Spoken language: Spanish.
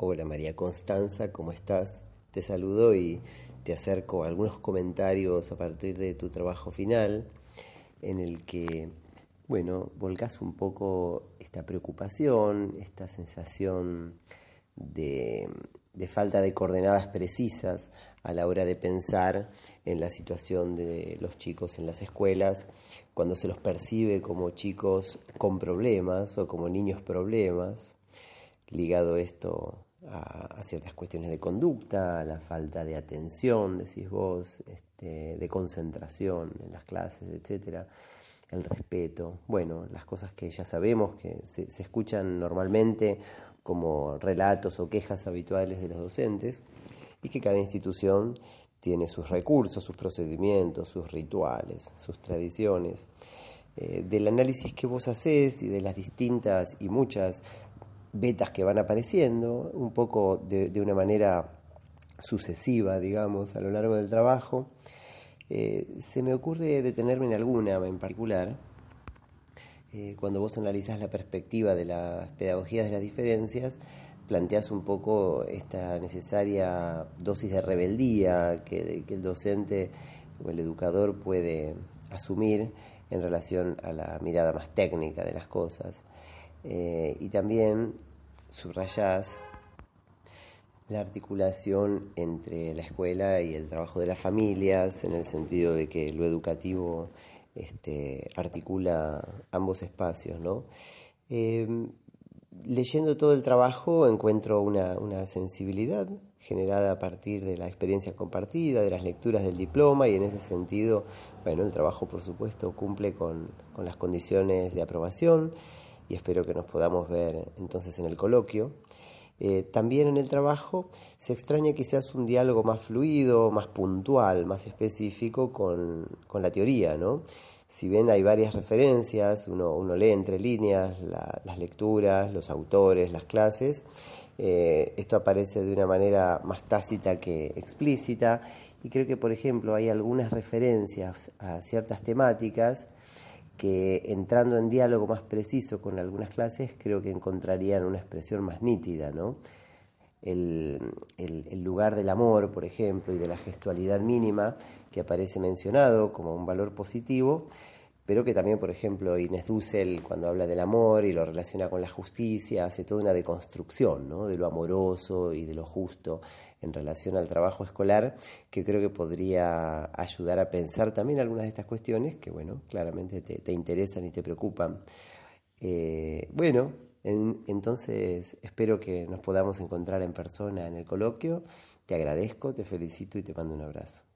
Hola María Constanza, ¿cómo estás? Te saludo y te acerco algunos comentarios a partir de tu trabajo final, en el que, bueno, volcás un poco esta preocupación, esta sensación de, de falta de coordenadas precisas a la hora de pensar en la situación de los chicos en las escuelas, cuando se los percibe como chicos con problemas o como niños problemas, ligado esto a, ciertas cuestiones de conducta, a la falta de atención, decís vos, este, de concentración en las clases, etcétera, el respeto, bueno, las cosas que ya sabemos que se, escuchan normalmente como relatos o quejas habituales de los docentes y que cada institución tiene sus recursos, sus procedimientos, sus rituales, sus tradiciones. Eh, del análisis que vos hacés y de las distintas y muchas vetas que van apareciendo, un poco de, una manera sucesiva, digamos, a lo largo del trabajo, eh, se me ocurre detenerme en alguna en particular. Eh, cuando vos analizás la perspectiva de las pedagogías de las diferencias, planteas un poco esta necesaria dosis de rebeldía que, el docente o el educador puede asumir en relación a la mirada más técnica de las cosas. Eh, y también subrayas la articulación entre la escuela y el trabajo de las familias, en el sentido de que lo educativo este, articula ambos espacios, ¿no? Eh, leyendo todo el trabajo encuentro una, una, sensibilidad generada a partir de la experiencia compartida, de las lecturas del diploma y en ese sentido, bueno, el trabajo por supuesto cumple con, con las condiciones de aprobación y espero que nos podamos ver entonces en el coloquio. Eh, también en el trabajo se extraña quizás un diálogo más fluido, más puntual, más específico con, con la teoría, ¿no? si bien hay varias referencias, uno, uno lee entre líneas las lecturas, los autores, las clases, eh, esto aparece de una manera más tácita que explícita y creo que, por ejemplo, hay algunas referencias a ciertas temáticas que entrando en diálogo más preciso con algunas clases creo que encontrarían una expresión más nítida, ¿no? el, lugar del amor, por ejemplo, y de la gestualidad mínima, que aparece mencionado como un valor positivo, pero que también, por ejemplo, Inés Dussel, cuando habla del amor y lo relaciona con la justicia, hace toda una deconstrucción ¿no? de lo amoroso y de lo justo en relación al trabajo escolar, que creo que podría ayudar a pensar también algunas de estas cuestiones que, bueno, claramente te, interesan y te preocupan. Eh, bueno, entonces, espero que nos podamos encontrar en persona en el coloquio. Te agradezco, te felicito y te mando un abrazo.